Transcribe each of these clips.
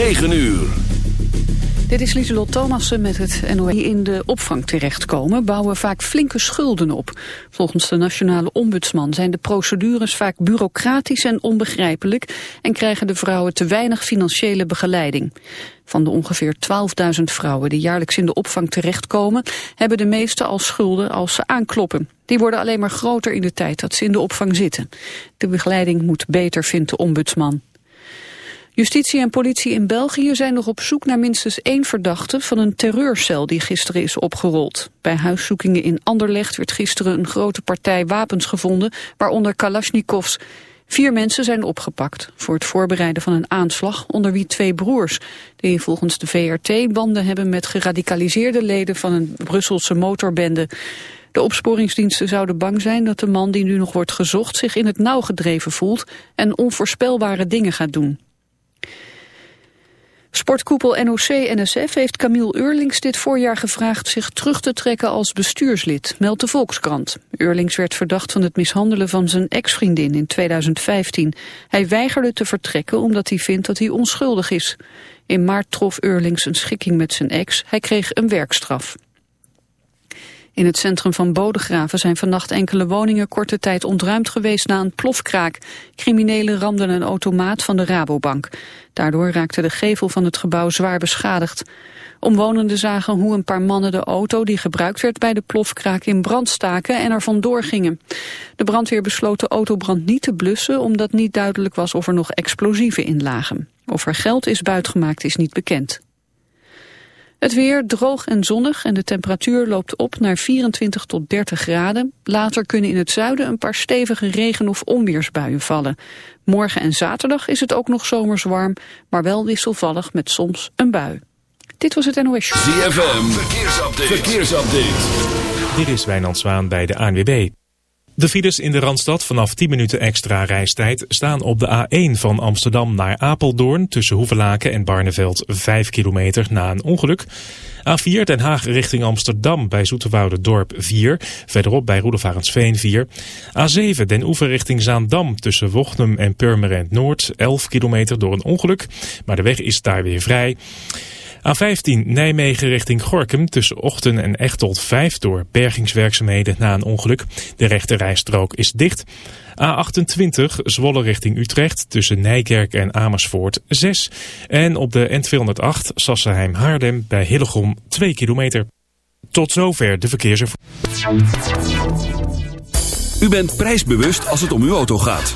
9 uur. Dit is Lieselot Thomassen met het NOE. Die in de opvang terechtkomen bouwen vaak flinke schulden op. Volgens de nationale ombudsman zijn de procedures vaak bureaucratisch en onbegrijpelijk... en krijgen de vrouwen te weinig financiële begeleiding. Van de ongeveer 12.000 vrouwen die jaarlijks in de opvang terechtkomen... hebben de meeste al schulden als ze aankloppen. Die worden alleen maar groter in de tijd dat ze in de opvang zitten. De begeleiding moet beter, vindt de ombudsman. Justitie en politie in België zijn nog op zoek naar minstens één verdachte van een terreurcel die gisteren is opgerold. Bij huiszoekingen in Anderlecht werd gisteren een grote partij wapens gevonden, waaronder Kalashnikovs. Vier mensen zijn opgepakt voor het voorbereiden van een aanslag, onder wie twee broers, die volgens de VRT banden hebben met geradicaliseerde leden van een Brusselse motorbende. De opsporingsdiensten zouden bang zijn dat de man die nu nog wordt gezocht zich in het nauw gedreven voelt en onvoorspelbare dingen gaat doen. Sportkoepel NOC-NSF heeft Camille Eurlings dit voorjaar gevraagd zich terug te trekken als bestuurslid, meldt de Volkskrant. Eurlings werd verdacht van het mishandelen van zijn ex-vriendin in 2015. Hij weigerde te vertrekken omdat hij vindt dat hij onschuldig is. In maart trof Eurlings een schikking met zijn ex. Hij kreeg een werkstraf. In het centrum van Bodegraven zijn vannacht enkele woningen korte tijd ontruimd geweest na een plofkraak. Criminelen ramden een automaat van de Rabobank. Daardoor raakte de gevel van het gebouw zwaar beschadigd. Omwonenden zagen hoe een paar mannen de auto die gebruikt werd bij de plofkraak in brand staken en er vandoor gingen. De brandweer besloot de autobrand niet te blussen omdat niet duidelijk was of er nog explosieven in lagen. Of er geld is buitgemaakt is niet bekend. Het weer droog en zonnig en de temperatuur loopt op naar 24 tot 30 graden. Later kunnen in het zuiden een paar stevige regen- of onweersbuien vallen. Morgen en zaterdag is het ook nog zomers warm, maar wel wisselvallig met soms een bui. Dit was het NOS Show. ZFM, verkeersupdate. verkeersupdate. Dit is Wijnand Zwaan bij de ANWB. De files in de Randstad vanaf 10 minuten extra reistijd staan op de A1 van Amsterdam naar Apeldoorn tussen Hoevelaken en Barneveld 5 kilometer na een ongeluk. A4 Den Haag richting Amsterdam bij Dorp 4, verderop bij Roedevarensveen 4. A7 Den Oever richting Zaandam tussen Wochnum en Purmerend Noord 11 kilometer door een ongeluk, maar de weg is daar weer vrij. A15 Nijmegen richting Gorkum tussen Ochten en Echtold 5 door bergingswerkzaamheden na een ongeluk. De rechte rijstrook is dicht. A28 Zwolle richting Utrecht tussen Nijkerk en Amersfoort 6. En op de N208 Sassenheim-Haardem bij Hillegom 2 kilometer. Tot zover de verkeersinformatie. U bent prijsbewust als het om uw auto gaat.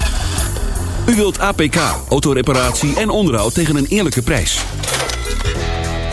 U wilt APK, autoreparatie en onderhoud tegen een eerlijke prijs.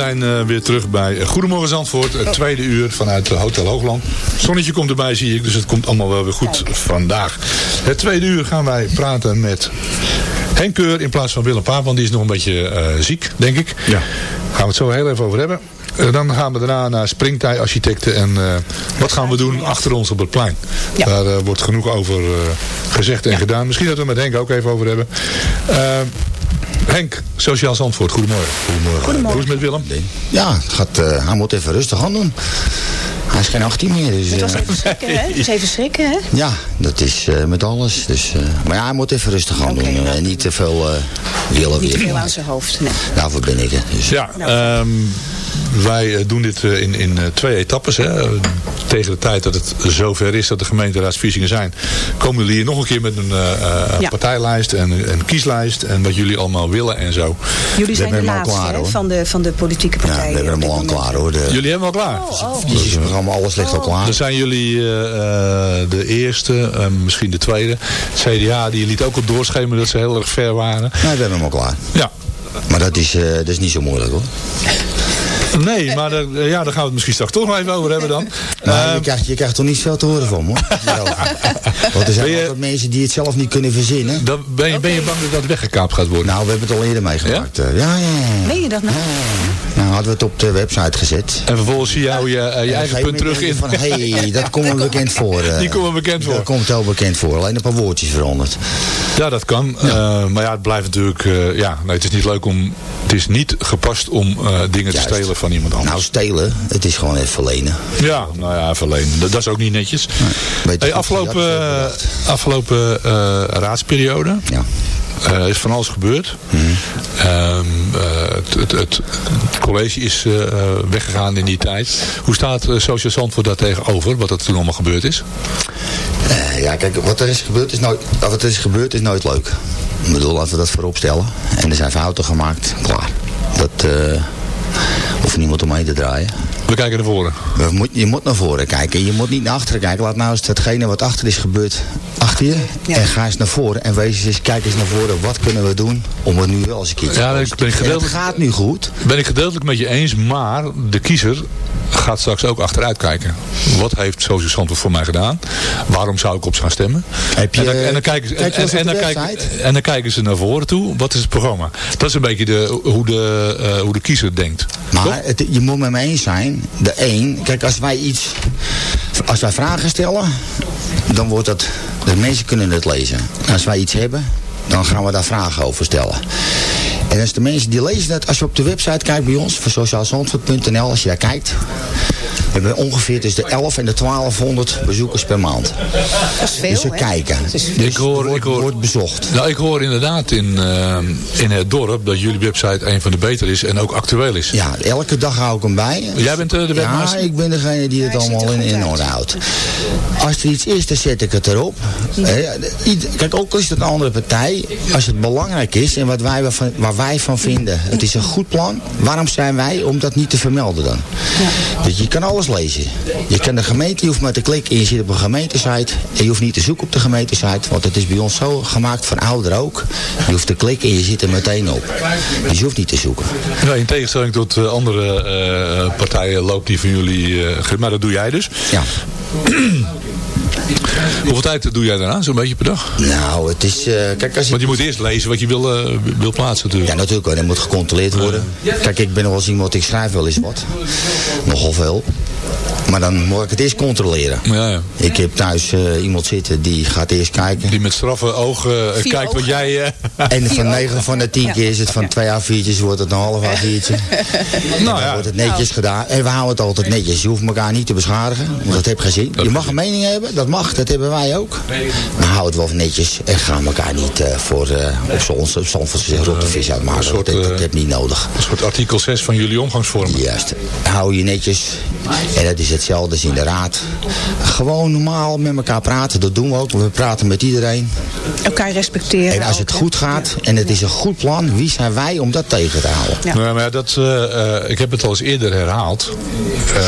Zijn eh, weer terug bij Goedemorgen Zandvoort. Het tweede uur vanuit eh, Hotel Hoogland. Zonnetje komt erbij zie ik, dus het komt allemaal wel weer goed vandaag. Het tweede uur gaan wij praten met Henk Keur in plaats van Willem Paap. Want die is nog een beetje eh, ziek, denk ik. Ja. Gaan we het zo heel even over hebben. Eh, dan gaan we daarna naar Springtij Architecten. En eh, wat gaan we doen achter ons op het plein? Daar eh, wordt genoeg over eh, gezegd en gedaan. Misschien dat we het met Henk ook even over hebben. Henk, Sociaal Zandvoort, goedemorgen. Goedemorgen. Hoe is het met Willem? Ja, het gaat, eh, hij moet even rustig aan doen. Hij is geen 18 meer. Dus, Het was eh, even schrikken, hè? Het is even schrikken, hè? ja, dat is eh, met alles. Dus, eh, maar ja, hij moet even rustig aan doen. En niet te veel eh willen Niet te weer. veel aan zijn hoofd. Nee. Daarvoor ben ik er. Dus. Ja, ehm, wij eh, doen dit eh, in, in eh, twee etappes. Hè. Tegen de tijd dat het zover is dat de gemeenteraadsverkiezingen zijn, komen jullie hier nog een keer met een eh, eh, Ja. partijlijst en een kieslijst en wat jullie allemaal willen en zo. Jullie zijn de laatste klaar, van, de, van de politieke Ja, we partijen. hebben hem op al klaar hoor. De Jullie hebben al klaar. Oh, oh. verkiezingsprogramma, alles ligt al klaar. Dan zijn jullie eh, eh, de eerste, eh, misschien de tweede. CDA, die liet ook al doorschemeren dat ze heel erg ver waren. Nee, we hebben hem al klaar. Ja. Maar dat is, eh, dat is niet zo moeilijk hoor. Nee, maar daar, eh, ja, daar gaan we het misschien straks toch nog even over hebben dan. Maar Ehm, je, krijgt, je krijgt toch niet veel te horen van me, hoor. Want er zijn Ben je- altijd mensen die het zelf niet kunnen verzinnen. dan ben, je, ben je bang dat dat weggekaapt gaat worden? Nou, we hebben het al eerder meegemaakt. eh. Ja, ja, ja. Meen je dat nou? Nou, hadden we het op de website gezet. En vervolgens zie je jou je, eh, je En eigen punt terug in. je Van, hey, dat komt me bekend voor. Die komen bekend voor. Dat komt heel bekend voor. Alleen een paar woordjes veranderd. Ja, dat kan. Eh, maar ja, het blijft natuurlijk... eh, ja, nee, het is niet leuk om... Het is niet gepast om eh, dingen Juist. te stelen van iemand anders. Nou, stelen, het is gewoon even verlenen. ja, nou ja, verlenen. Dat, dat is ook niet netjes. Je Hey, afgelopen even afgelopen eh, raadsperiode Ja. eh, is van alles gebeurd. Mhm. Ehm, eh, het, het, het, het college is eh, eh, weggegaan in die tijd. Hoe staat Social Zandvoort daar tegenover? Wat er toen allemaal gebeurd is? Eh, ja, kijk, wat er is gebeurd is nooit, wat er is gebeurd is nooit leuk. Ik bedoel, laten we dat voorop stellen. En er zijn fouten gemaakt, klaar. Dat hoeft niemand om mee te draaien. We kijken naar voren. We moet, je moet naar voren kijken. Je moet niet naar achteren kijken. Laat nou eens datgene wat achter is gebeurd achter je. En ga eens naar voren. En wees eens, kijk eens naar voren. Wat kunnen we doen om het nu wel eens een keertje Ja, te ik ben En het gaat nu goed. Ben ik gedeeltelijk met je eens, maar de kiezer gaat straks ook achteruit kijken. Wat heeft Social Zandvoort voor mij gedaan? Waarom zou ik op ze gaan stemmen? Heb je- en, dan, en, dan kijken, ze- kijk en, dan kijken, en dan kijken ze naar voren toe. Wat is het programma? Dat is een beetje de, hoe, de, eh, hoe de kiezer denkt. Maar het, je moet met me eens zijn. De één, kijk als wij iets, als wij vragen stellen, dan wordt dat, de mensen kunnen het lezen. En als wij iets hebben, dan gaan we daar vragen over stellen. En als de mensen die lezen dat, als je op de website kijkt bij ons, van sociaalzandvoort.nl, als je daar kijkt, hebben we ongeveer tussen de 11 en de 1200 bezoekers per maand. Dat is veel, dus ze hè? kijken. Dus Ik hoor- er wordt, ik hoor- wordt bezocht. Nou, ik hoor inderdaad in, eh, in het dorp dat jullie website een van de beter is en ook actueel is. Ja, elke dag hou ik hem bij. Jij bent eh, de Ja, webmaster? ik ben degene die het allemaal in, in orde houdt. Als er iets is, dan zet ik het erop. Kijk, ook al is het een andere partij. Als het belangrijk is en wat wij, van, waar wij van vinden, het is een goed plan. Waarom zijn wij om dat niet te vermelden dan? Dus je kan alles lezen. Je kan de gemeente, je hoeft maar te klikken en je zit op een gemeentesite. En je hoeft niet te zoeken op de gemeentesite, want het is bij ons zo gemaakt, van ouder ook. Je hoeft te klikken en je zit er meteen op. Dus je hoeft niet te zoeken. Nou, in tegenstelling tot eh, andere eh, partijen loopt die van jullie, eh, maar dat doe jij dus. Ja. Hoeveel tijd doe jij daaraan, zo'n beetje per dag? Nou, het is... eh, kijk, als ik Want je moet eerst lezen wat je wil, eh, wil plaatsen natuurlijk. Ja, natuurlijk. hoor. Dat moet gecontroleerd worden. Kijk, ik ben nog wel eens iemand, ik schrijf wel eens wat. Nogal veel. Maar dan moet ik het eerst controleren. Ja, ja. Ik heb thuis eh, iemand zitten die gaat eerst kijken. Die met straffe ogen kijkt wat jij... eh, En van Vier 9 van de 10 Ja. keer is het van twee A4'tjes wordt het een half A4'tje. nou Dan ja, wordt het netjes gedaan. En we houden het altijd netjes. Je hoeft elkaar niet te beschadigen. Want dat heeft geen zin. Je mag een mening hebben. Dat mag. Dat hebben wij ook. Maar hou het wel netjes. En gaan elkaar niet eh, voor uh, op zo'n op zo'n rotte vis uitmaken. soort, dat, dat, eh, dat heb niet nodig. een soort artikel 6 van jullie omgangsvormen. Juist. Hou je netjes. En dat is hetzelfde als in de raad. Gewoon normaal met elkaar praten. Dat doen we ook. We praten met iedereen. Elkaar respecteren. En als het goed gaat en het is een goed plan, wie zijn wij om dat tegen te houden? Ja. Nou, maar ja, dat, ik heb het al eens eerder herhaald. Eh,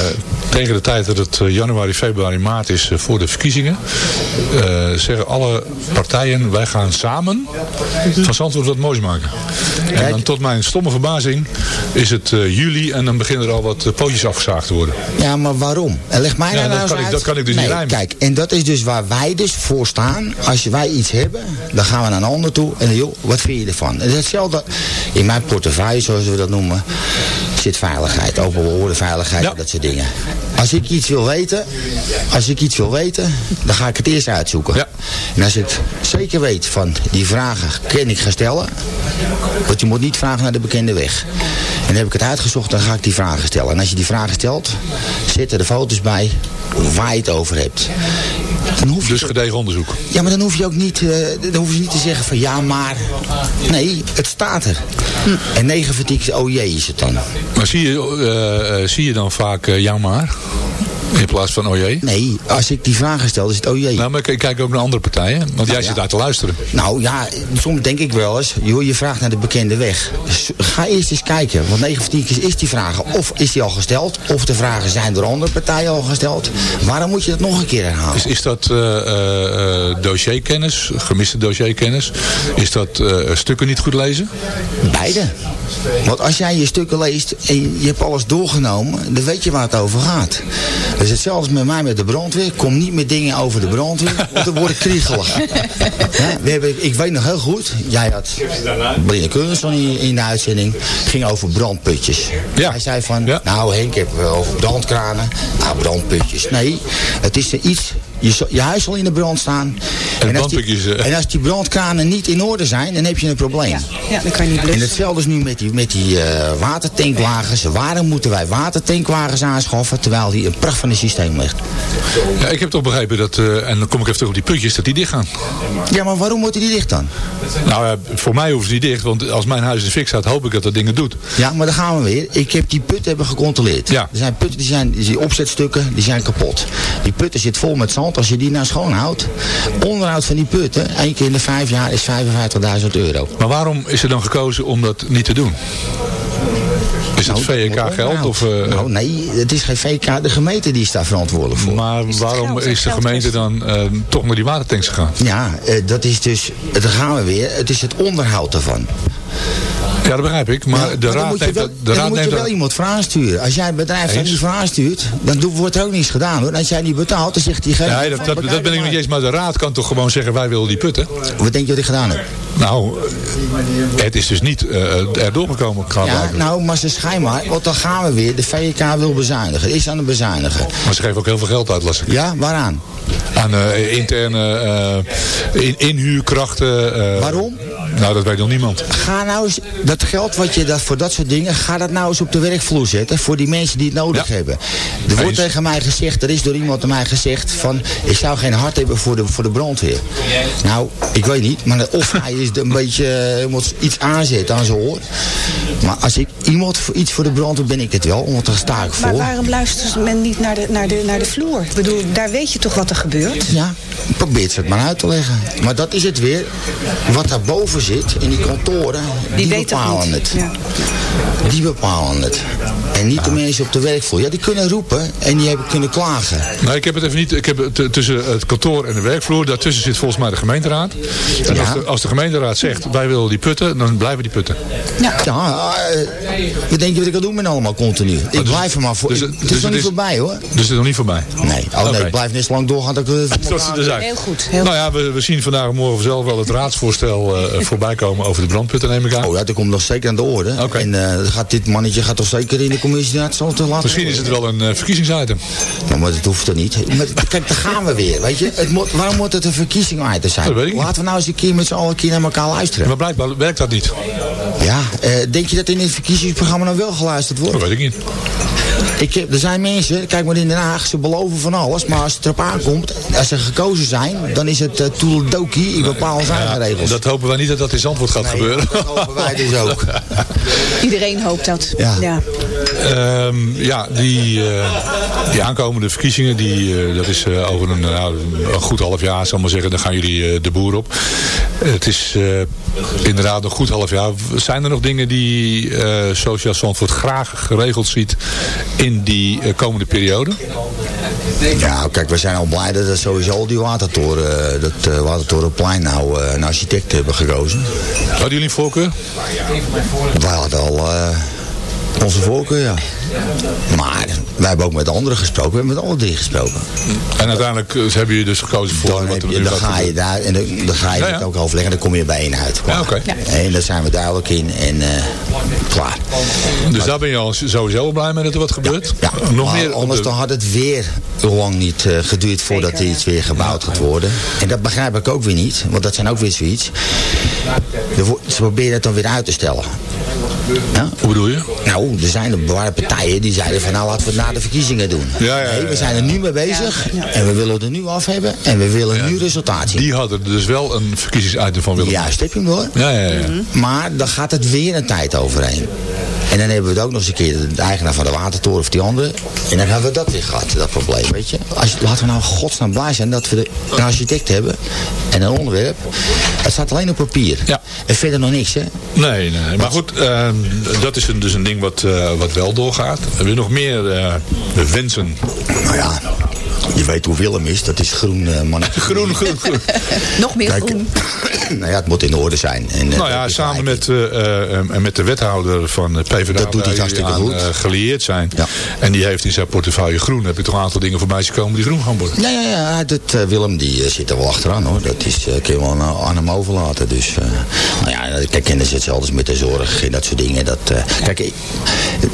tegen de tijd dat het januari, februari, maart is voor de verkiezingen... eh, zeggen alle partijen, wij gaan samen van Zandvoort wat moois maken. En dan tot mijn stomme verbazing is het eh, juli en dan beginnen er al wat eh, pootjes afgezaagd te worden. Ja, maar waarom? En leg mij dat nou eens kan ik- dat kan ik dus niet rijmen. Kijk, en dat is dus waar wij dus voor staan. Als wij iets hebben, dan gaan we naar een ander toe. En joh, wat vind je ervan? En hetzelfde in mijn portefeuille, zoals we dat noemen, zit veiligheid. Open veiligheid Ja. en dat soort dingen. Als ik iets wil weten, als ik iets wil weten, dan ga ik het eerst uitzoeken. Ja. En als ik zeker weet van die vragen kan ik gaan stellen. Want je moet niet vragen naar de bekende weg. En dan heb ik het uitgezocht, dan ga ik die vragen stellen. En als je die vragen stelt, zitten er foto's bij waar je het over hebt. Dan hoef je Dus gedegen onderzoek. ja, maar dan hoef je ook niet, eh, dan hoef je niet te zeggen van ja, maar. Nee, het staat er. En 9 van 10 is oh jee is het dan. Maar zie je, eh, eh, zie je dan vaak uh, ja maar? In plaats van oh jee? Nee, als ik die vragen stel, is het oh jee. Nou, maar ik kijk ook naar andere partijen. Want jij ja. zit daar te luisteren. Nou ja, soms denk ik wel eens, joh, je vraagt naar de bekende weg. Dus ga eerst eens kijken, want 9 van 10 keer is die vragen of is die al gesteld, of de vragen zijn door andere partijen al gesteld. Waarom moet je dat nog een keer herhalen? Is, is dat eh, eh, eh, dossierkennis, gemiste dossierkennis? Is dat stukken niet goed lezen? Beide. Want als jij je stukken leest en je hebt alles doorgenomen, dan weet je waar het over gaat. Dus hetzelfde met mij met de brandweer. Kom niet met dingen over de brandweer, want dan word ik kriegelig. Hè, we hebben, ik weet nog heel goed, jij had Brine Keunsson in, in de uitzending, ging over brandputjes. Ja. Hij zei van, Ja. nou Henk, ik heb het over brandkranen. Nou, brandputjes. Nee, het is er iets, je, je huis zal in de brand staan. En als die, eh. en als die brandkranen niet in orde zijn, dan heb je een probleem. Ja, ja, dan kan je niet En blussen. hetzelfde is nu met die, met die eh, watertankwagens. Waarom moeten wij watertankwagens aanschaffen terwijl die een pracht van een systeem ligt? Ja, ik heb toch begrepen dat, eh, en dan kom ik even terug op die putjes, dat die dicht gaan. Ja, maar waarom moeten die dicht dan? Nou ja, voor mij hoeven ze niet dicht, want als mijn huis in de fik staat, hoop ik dat dat dingen doet. Ja, maar dan gaan we weer. Ik heb die putten hebben gecontroleerd. Ja. Er zijn putten, die zijn, die zijn opzetstukken, die zijn kapot. Die putten zit vol met zand. Als je die nou schoonhoudt, onderhoud van die putten, één keer in de vijf jaar is 55.000 euro. Maar waarom is er dan gekozen om dat niet te doen? Is het Nou, VK wordt geld? opgehaald. Of, eh, nou, nee, het is geen VK. De gemeente die is daar verantwoordelijk voor. maar waarom geld, is de geld gemeente dan eh, toch naar die watertanks gegaan? Ja, eh, dat is dus, daar gaan we weer, het is het onderhoud ervan. Ja, dat begrijp ik. Maar Ja, de dan raad moet neemt wel. De dan raad moet je neemt wel dat... iemand vragen sturen. Als jij het bedrijf niet vragen stuurt, dan wordt er ook niets gedaan hoor. Als jij niet betaalt, dan zegt diegene... Ja, dat, dat, dat ben ik niet eens, maar de raad kan toch gewoon zeggen wij willen die putten. Wat denk je dat ik gedaan heb? Nou, het is dus niet eh erdoor gekomen. Ja, nou, maar ze schijnbaar, want dan gaan we weer. De VK wil bezuinigen, is aan het bezuinigen. Maar ze geven ook heel veel geld uit, las ik. Ja, waaraan? Aan eh, interne in, inhuurkrachten. Waarom? Nou, dat weet nog niemand. Ga nou eens, dat geld wat je dat, voor dat soort dingen, ga dat nou eens op de werkvloer zetten. Voor die mensen die het nodig Ja. hebben. Er wordt Eens. tegen mij gezegd, er is door iemand aan mij gezegd van, ik zou geen hart hebben voor de, voor de brandweer. Nou, ik weet niet, maar of hij is een beetje, eh, moet iets aanzetten aan zijn oor. Maar als ik iemand voor iets voor de brandweer ben ik het wel, want daar sta ik Maar voor. waarom luistert men niet naar de, naar, de, naar de vloer? Ik bedoel, daar weet je toch wat er gebeurt? Ja, probeer het maar uit te leggen. Maar dat is het weer. Wat daarboven zit, in die kantoren, die, bepalen het. Ja. Die bepalen het. En niet de mensen op de werkvloer. Ja, die kunnen roepen en die hebben kunnen klagen. Nou, ik heb het even niet. Ik heb het t- tussen het kantoor en de werkvloer. Daartussen zit volgens mij de gemeenteraad. En als, de, als de gemeenteraad zegt wij willen die putten, dan blijven die putten. Ja, eh, wat denk je wat ik al doen ben allemaal continu? Ik dus- blijf er maar voor. dus- ik- dus het is nog het niet is- voorbij hoor. Dus het is nog niet voorbij. Nee, oh nee, ik blijf net zo lang doorgaan dat ik Tot er zijn. Heel goed. Heel Nou ja, we, we zien vandaag morgen zelf wel het raadsvoorstel eh, voorbij komen over de brandputten, neem ik aan. Oh ja, dat komt nog zeker aan de orde. Oké. En eh, gaat dit mannetje gaat toch zeker in de commissie naar het te laten Misschien is het wel een eh, verkiezingsitem. Ja, maar dat hoeft er niet. Maar, kijk, daar gaan we weer, weet je. Het moet, waarom moet het een verkiezing zijn? Dat weet ik niet. Laten we nou eens een keer met z'n allen een keer naar elkaar luisteren. Maar blijkbaar werkt dat niet. Ja, eh, denk je dat in het verkiezingsprogramma nou wel geluisterd wordt? Dat weet ik niet. Ik heb, er zijn mensen, kijk maar in Den Haag, ze beloven van alles. Maar als het erop aankomt, als ze gekozen zijn, dan is het uh, toeldoki, ik bepaal zijn regels. Dat hopen wij niet dat dat in Zandvoort gaat Nee, gebeuren. Dat hopen wij dus ook. Iedereen hoopt dat. Ja. ja. Ehm, ja, die, eh, die aankomende verkiezingen, die, eh, dat is eh, over een, nou, een goed half jaar, zal ik maar zeggen, dan gaan jullie eh, de boer op. Het is eh, inderdaad een goed half jaar. Zijn er nog dingen die eh Sociaal Zandvoort graag geregeld ziet in die eh, komende periode? Ja, kijk, we zijn al blij dat sowieso al die watertoren, dat uh, watertorenplein nou een architect hebben gekozen. Hadden jullie een voorkeur? Wij hadden al onze voorkeur, ja. Maar wij hebben ook met anderen gesproken. We hebben met alle drie gesproken. En uiteindelijk uh, hebben jullie dus gekozen voor dan, wat er je, dan ga je daar en dan, dan ga je Ja, het ook overleggen en dan kom je bij één uit. Ja. En daar zijn we duidelijk in en uh, klaar. Dus daar ben je al sowieso blij mee dat er wat gebeurt? Ja, Nog meer anders de- dan had het weer lang niet uh, geduurd voordat er iets weer gebouwd gaat worden. En dat begrijp ik ook weer niet, want dat zijn ook weer zoiets. Ze proberen het dan weer uit te stellen. Ja? Hoe bedoel je? Nou, er zijn er waren partijen die zeiden van nou laten we het na de verkiezingen doen. Ja, ja, ja, nee, we ja. zijn er nu mee bezig en we willen het er nu af hebben en we willen nu resultaat zien. Die hadden er dus wel een verkiezingsitem van willen Juist, heb je hem door? Ja, ja, ja. Maar dan gaat het weer een tijd overheen. En dan hebben we het ook nog eens een keer de eigenaar van de watertoren of die andere. En dan hebben we dat weer gehad, dat probleem, weet je. Als, laten we nou godsnaam blij zijn dat we de, een architect hebben en een onderwerp. Het staat alleen op papier. Ja. En verder nog niks, hè. Nee, nee. Maar goed, eh, dat is een, dus een ding wat, eh, wat wel doorgaat. Hebben we nog meer eh, wensen? Nou ja, je weet hoe Willem is. Dat is groen uh, mannetje. Groen, groen, groen. Nog meer Kijk, groen. nou ja, het moet in orde zijn. En, eh, Nou ja, samen met, eh, eh, met de wethouder van de PvdA... Dat doet hij hartstikke aan, goed. eh, gelieerd zijn. Ja. En die heeft in zijn portefeuille groen. Heb je toch een aantal dingen voorbij zien komen die groen gaan worden? Ja, ja, ja. Dat, eh, Willem die zit er wel achteraan hoor. Dat is, eh kun je wel aan, aan hem overlaten. Dus, eh, nou ja, kijk, en dat is hetzelfde met de zorg en dat soort dingen. Dat, eh, kijk, ik,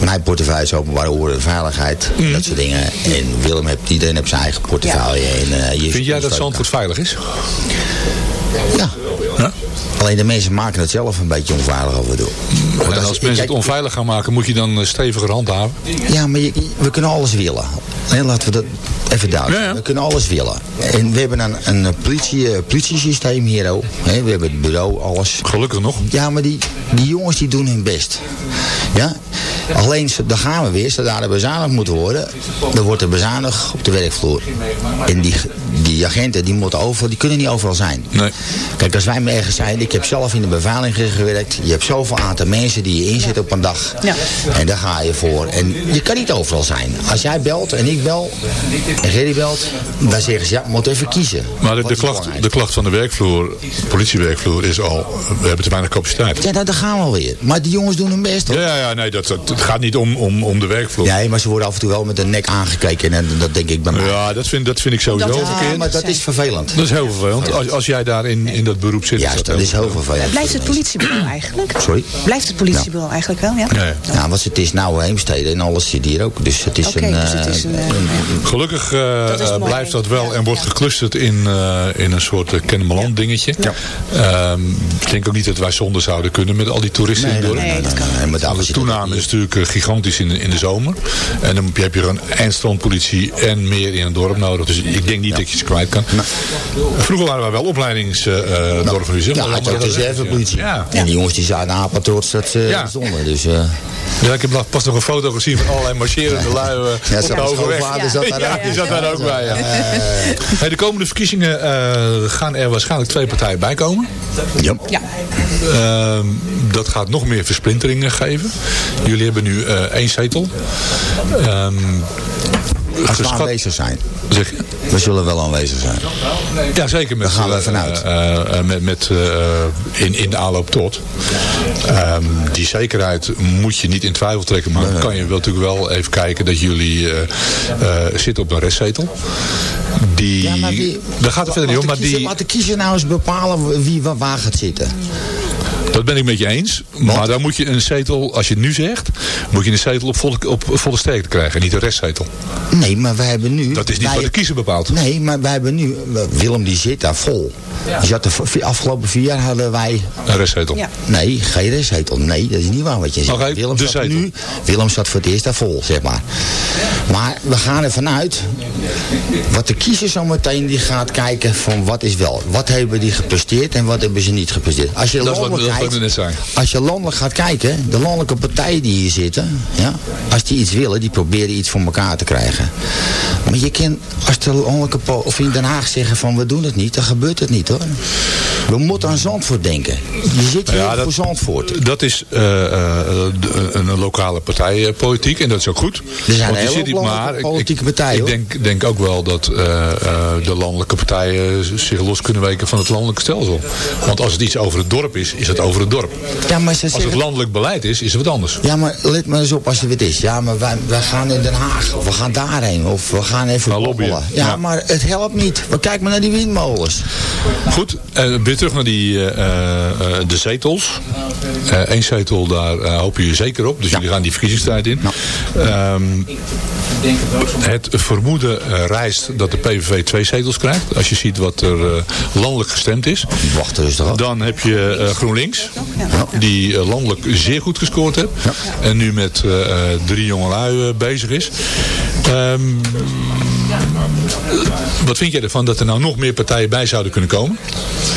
mijn portefeuille is openbare orde en veiligheid. Mm. Dat soort dingen. En Willem heeft, iedereen heeft zijn eigen portefeuille. En, eh, je Vind jij dat Zandvoort veilig is? Ja. Ja? Alleen de mensen maken het zelf een beetje onveilig en toe. Want En als mensen het onveilig gaan maken, moet je dan eh, steviger handhaven? Ja, maar je- we kunnen alles willen. Nee, laten we dat even duidelijk. Ja, ja. We kunnen alles willen. En we hebben een, een politie, eh, politiesysteem hier ook. Hè, we hebben het bureau, alles. Gelukkig nog. Ja, maar die, die jongens die doen hun best. Ja? Alleen, dan gaan we weer, zodra er bezuinigd moet worden, dan wordt er bezuinigd op de werkvloer. En die, die agenten, die moeten overal, die kunnen niet overal zijn. Nee. Kijk, als wij me ergens zijn, ik heb zelf in de beveiliging gewerkt. Je hebt zoveel aantal mensen die je inzet op een dag. Ja. En daar ga je voor. En je kan niet overal zijn. Als jij belt en ik bel, en Gerry belt, dan zeggen ze, ja, we moeten even kiezen. Maar de, klacht, de klacht van de werkvloer, politiewerkvloer, is al, we hebben te weinig capaciteit. Ja, nou, daar gaan we alweer. Maar die jongens doen hun best, hoor. Ja, ja, ja nee, dat, dat, het gaat niet om, om, om de werkvloer. Nee, maar ze worden af en toe wel met de nek aangekeken. En dat denk ik bij mij. Ja, dat vind, dat vind ik sowieso Ja, verkeerd. maar dat is vervelend. Dat is heel vervelend. Als, als jij daar in, in dat beroep zit. Juist, dat is heel vervelend. Blijft het politiebureau eigenlijk? Sorry? Blijft het politiebureau eigenlijk wel, ja? Ja, ja. Ja, want het is nou Heemstede en alles zit hier ook. Dus het is een... dus het eh, is een, eh, Gelukkig eh, Dat blijft dat wel Ja, en wordt ja. geclusterd in, eh, in een soort Kennemerland dingetje. Ehm, ik denk ook niet dat wij zonder zouden kunnen met al die toeristen Nee, in het nee, dorp. nee, dat kan nee, maar de toename is natuurlijk eh, gigantisch in, de- in de zomer. En dan heb je gewoon en strandpolitie en meer in het dorp nodig. Dus ik denk niet dat je ze kwijt kan. Vroeger waren wij wel opleidingsdorp van Ja, had je ook de reservepolitie. Ja. En die jongens die zaten apen trots dat ze Ja. stonden. Dus, eh ja, ik heb pas nog een foto gezien van allerlei marcherende lui eh, ja, op zo'n de overweg. schoonvader zat daar Ja, ook. die zat daar ook bij. Ja. Hey, de komende verkiezingen eh, gaan er waarschijnlijk twee partijen bij komen. Ja. Ja. Ehm, dat gaat nog meer versplinteringen geven. Jullie hebben nu eh, één zetel. Als we aanwezig zijn. zeg? We zullen wel aanwezig zijn. Ja, zeker. Met, Daar gaan we eh, vanuit. eh, met, met, in, in de aanloop tot. Ehm, die zekerheid moet je niet in twijfel trekken. Maar kan je wel natuurlijk wel even kijken dat jullie zitten op een restzetel. Die, Ja, maar wie, daar gaat het verder niet om. Maar die, Laat de kiezer nou eens bepalen wie waar gaat zitten. Dat ben ik met je eens. Maar dan moet je een zetel, als je het nu zegt, moet je een zetel op volle, op volle sterkte krijgen. En niet een restzetel. Nee, maar wij hebben nu... Dat is niet wat de kiezer bepaalt. Nee, maar wij hebben nu... Willem die zit daar vol. Er, v- afgelopen vier jaar hadden wij... Een restzetel. Ja. Nee, geen restzetel. Nee, dat is niet waar wat je zegt. Willem, de zat zetel. nu, Willem zat voor het eerst daar vol, zeg maar. Maar we gaan ervan uit... Wat de kiezer zo meteen die gaat kijken van wat is wel. Wat hebben die gepresteerd en wat hebben ze niet gepresteerd. Als je Dat is wat- landelijk dat is wat kijkt- net. Als je landelijk gaat kijken, de landelijke partijen die hier zitten, ja, als die iets willen, die proberen iets voor elkaar te krijgen. Maar je kan, als de landelijke of in Den Haag zeggen van we doen het niet, dan gebeurt het niet hoor. We moeten aan Zandvoort denken. Je zit hier Ja, dat- voor Zandvoort. Dat is eh, eh, een lokale partijpolitiek en dat is ook goed. Er zijn zit maar ik- politieke partijen, Ik denk, denk ook wel dat eh, eh, de landelijke partijen zich los kunnen weken van het landelijke stelsel. Want als het iets over het dorp is, is het over het dorp. Ja, maar ze Als het landelijk beleid is, is het wat anders. ja, maar let maar eens op als er wat is. Ja, maar wij, wij gaan in Den Haag. Of we gaan daarheen. Of we gaan even Nou, lobbyen. Ja, Ja. maar het helpt niet. We kijken maar naar die windmolens. Goed, eh, weer terug naar die, eh, eh, de zetels. Eén zetel, daar hopen jullie zeker op. Dus jullie gaan die verkiezingstijd in. Het vermoeden eh, rijst dat de PVV twee zetels krijgt. Als je ziet wat er eh, landelijk gestemd is. Wacht rustig af. Dan heb je eh, GroenLinks. Die landelijk zeer goed gescoord heeft. En nu met drie jongelui bezig is. Ehm, wat vind jij ervan dat er nou nog meer partijen bij zouden kunnen komen?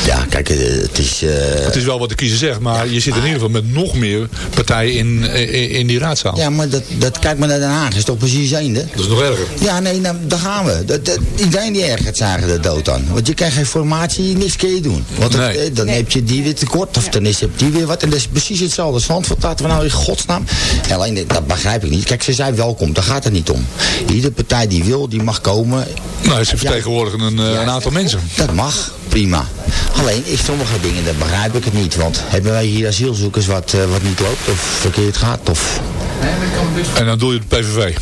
Ja, kijk, eh, het is... eh, Het is wel wat de kiezer zegt, maar je zit in ieder geval met nog meer partijen in, in, in die raadzaal. Ja, maar dat, dat kijk maar naar Den Haag. is toch precies eende? Dat is nog erger. Ja, nee, nou, daar gaan we. Dat, dat, iedereen die ergert zagen de dood aan. Want je krijgt geen formatie, niks kun je doen. Want het, Nee. eh, dan heb je die weer tekort, of dan is heb die weer wat. En dat is precies hetzelfde. Zandvoort laten we nou in godsnaam. Alleen, dat begrijp ik niet. Kijk, ze zijn welkom, daar gaat het niet om. Iedere partij die wil, die mag komen. Nou, ze vertegenwoordigen een, eh, een aantal mensen. Dat mag, prima. Alleen, ik sommige dingen, dat begrijp ik het niet. Want hebben wij hier asielzoekers wat, eh, wat niet loopt, of verkeerd gaat, of... En dan doe je de PVV.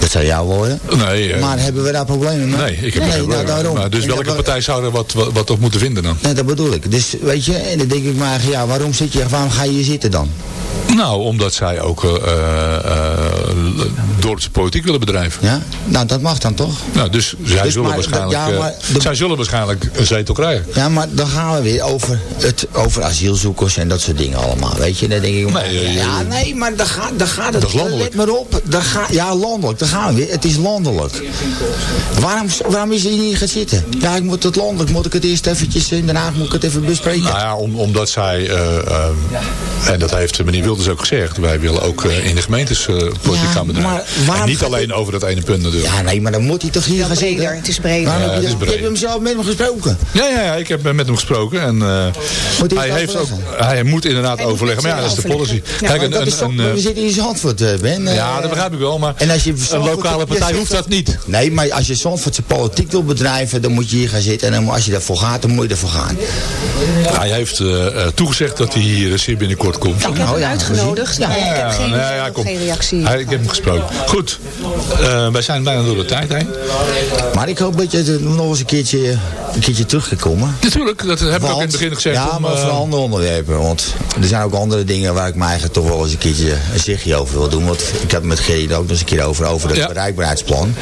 Dat zou jou worden. Nee, eh, Maar hebben we daar problemen mee? nee ik heb nee, geen nou, probleem. daarom. Maar dus En welke partij zou er wat, wat, wat op moeten vinden dan? Nee, dat bedoel ik. Dus weet je, en dan denk ik maar, ja, waarom zit je, waarom ga je hier zitten dan? Nou, omdat zij ook eh eh, dorpse politiek willen bedrijven. Ja? Nou, dat mag dan toch? Nou, dus zij, Dus zullen, maar- waarschijnlijk, ja, eh, maar de- zij zullen waarschijnlijk een zetel krijgen. Ja, maar dan gaan we weer over, het, over asielzoekers en dat soort dingen allemaal. Weet je, dan denk ik, maar, Nee, eh, ja, nee, maar dan, ga, dan gaat het. Dat is landelijk. Let maar op. Dan ga, ja, landelijk, daar gaan we weer. Het is landelijk. Waarom, waarom is hij hier niet gaan zitten? Ja, ik moet het landelijk, moet ik het eerst eventjes, in Den Haag moet ik het even bespreken. Nou ja, om, omdat zij, eh, en dat heeft meneer Wilders dus ook gezegd, wij willen ook eh, in de gemeentes eh, politiek Ja, gaan bedrijven. maar waarom En niet alleen over dat ene punt natuurlijk. Ja, nee, maar dan moet hij toch hier gaan zitten? het is breder. Ja, heb je, het is dat- je hebt breder. hem zelf met hem gesproken. Ja, ja, ja, ik heb met hem gesproken en eh, Moet hij heeft ook, hij moet inderdaad Hij moet overleggen. Maar ja, dat is de policy. Kijk, een, een, we zitten in Zandvoort, eh, Ben. eh, eh, ja, dat begrijp ik wel, maar En als je een lokale partij hoeft dat niet. Nee, maar als je Zandvoortse politiek wil bedrijven, dan moet je hier gaan zitten. En dan, als je daarvoor gaat, dan moet je ervoor gaan. Hij heeft eh, eh, toegezegd dat hij hier zeer binnenkort komt. Nou, ja, uitgenodigd, ja. ik heb geen, ja, geen reactie. Ik heb hem gesproken. Goed, eh, wij zijn bijna door de tijd heen. Maar ik hoop dat je er nog eens een keertje, een keertje terug kan komen. Natuurlijk, dat heb ik ook in het begin gezegd. Ja, om, maar eh, voor andere onderwerpen. Want er zijn ook andere dingen waar ik mij eigenlijk toch wel eens een keertje een zichtje over wil doen. Want ik heb het met Gerrie ook nog eens een keer over, over het Ja. bereikbaarheidsplan.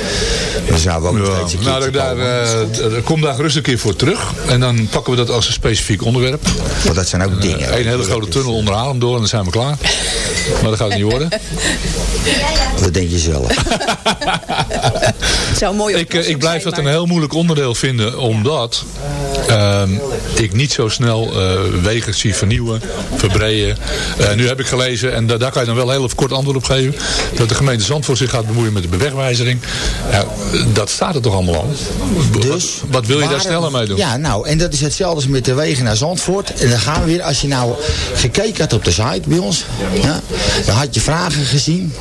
Daar zouden we ook nog steeds een nou, keertje daar, komen. eh, kom daar gerust een keer voor terug. En dan pakken we dat als een specifiek onderwerp. Want dat zijn ook dingen. Een hele grote tunnel onder Haarlem door en dan zijn we klaar. Maar dat gaat het niet worden. Dat denk je zelf. Het zou een mooie Ik, eh, ik blijf zijn, dat een heel moeilijk onderdeel vinden. Omdat ehm, ik niet zo snel eh, wegen zie vernieuwen, verbreden. Eh, nu heb ik gelezen, en da- daar kan je dan wel heel even kort antwoord op geven. Dat de gemeente Zandvoort zich gaat bemoeien met de bewegwijzering. Ja, dat staat er toch allemaal al. Dus, wat, wat wil je daar sneller mee doen? Ja, nou, en dat is hetzelfde als met de wegen naar Zandvoort. En dan gaan we weer, als je nou gekeken had op de site bij ons, ja, dan had je vragen gezien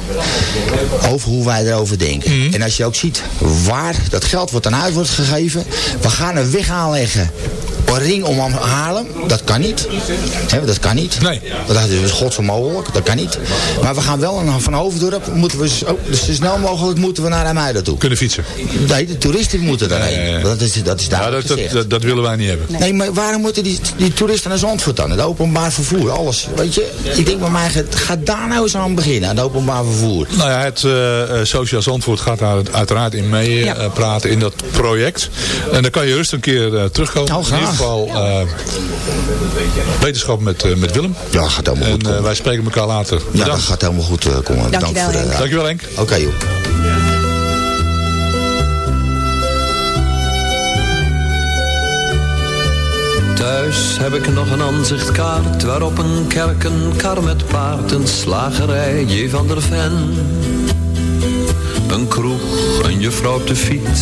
over hoe wij erover denken. Mhm. En als je ook ziet waar dat geld wat dan uit wordt gegeven, we gaan een weg aanleggen. Een ring om Haarlem, dat kan niet. Hè, dat kan niet. Nee. Dat is godsonmogelijk, dat kan niet. Maar we gaan wel een, van Hoofddorp, moeten we, zo, dus zo snel mogelijk moeten we naar Amuiden toe. Kunnen fietsen. Nee, de toeristen moeten daarheen. Ja, ja, ja. Dat is, dat is Ja, duidelijk dat, dat, gezegd. dat, dat willen wij niet hebben. Nee, maar waarom moeten die, die toeristen naar Zandvoort dan? Het openbaar vervoer, alles. Weet je, ik denk bij mij, ga daar nou eens aan beginnen, aan het openbaar vervoer. Nou ja, het eh eh, Sociaal Zandvoort gaat daar uiteraard in mee eh, praten in dat project. En dan kan je rustig een keer terugkomen. Nou, graag. Eh, wetenschap met, eh, met Willem. Ja, gaat helemaal goed En eh, wij spreken elkaar later. ja, dat gaat helemaal goed eh, komen. Bedankt Dankjewel, voor de Henk. Dankjewel Henk. Oké, joh. Thuis heb ik nog een aanzichtkaart waarop een kerk, een kar met paard, een slagerij, J. van der Ven. Een kroeg, een juffrouw op de fiets.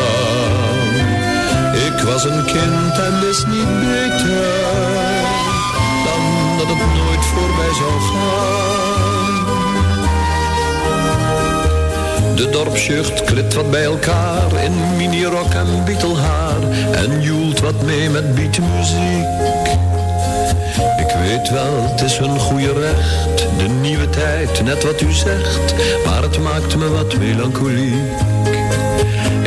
Was een kind en wist niet beter dan dat het nooit voorbij zou gaan. De dorpsjeugd klit wat bij elkaar in minirok en bietelhaar en joelt wat mee met beatmuziek. Ik weet wel, het is hun goede recht, de nieuwe tijd, net wat u zegt, maar het maakt me wat melancholiek.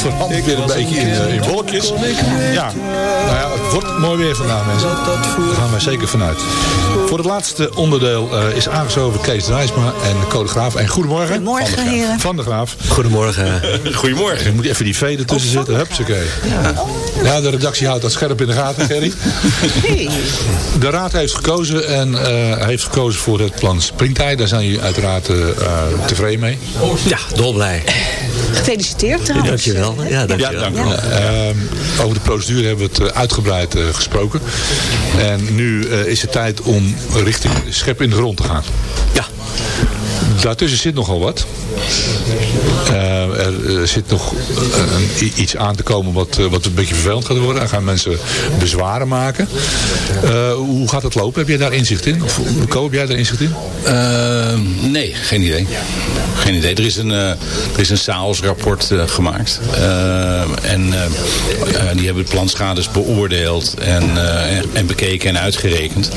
verandert weer een beetje in, eh, in wolkjes. Ja, nou ja, het wordt mooi weer vandaag mensen. Daar gaan wij zeker vanuit. Voor het laatste onderdeel eh, is aangeschoven Kees Drijsma en Code Graaf. En goedemorgen. Goedemorgen, Van de Graaf. heren. Van de Graaf. Goedemorgen. Goedemorgen. Er moet even die V ertussen zitten. Hupsakee. Ja, de redactie houdt dat scherp in de gaten, Gerry. De raad heeft gekozen en eh, heeft gekozen voor het plan Springtij. Daar zijn jullie uiteraard tevreden mee. Ja, dolblij. Gefeliciteerd trouwens. Dankjewel. Ja, dankjewel. Ja, ehm, over de procedure hebben we het eh, uitgebreid eh, gesproken. En nu eh, is het tijd om richting schep in de grond te gaan. Ja. Daartussen zit nogal wat. Eh, er eh, zit nog eh, iets aan te komen wat, eh, wat een beetje vervelend gaat worden. Er gaan mensen bezwaren maken. Hoe gaat het lopen? Heb jij daar inzicht in? Of heb jij daar inzicht in? Eh, nee, geen idee. Geen idee. Er is een, er is een SAOS-rapport gemaakt. Eh, en die hebben het planschades beoordeeld en, en, en bekeken en uitgerekend.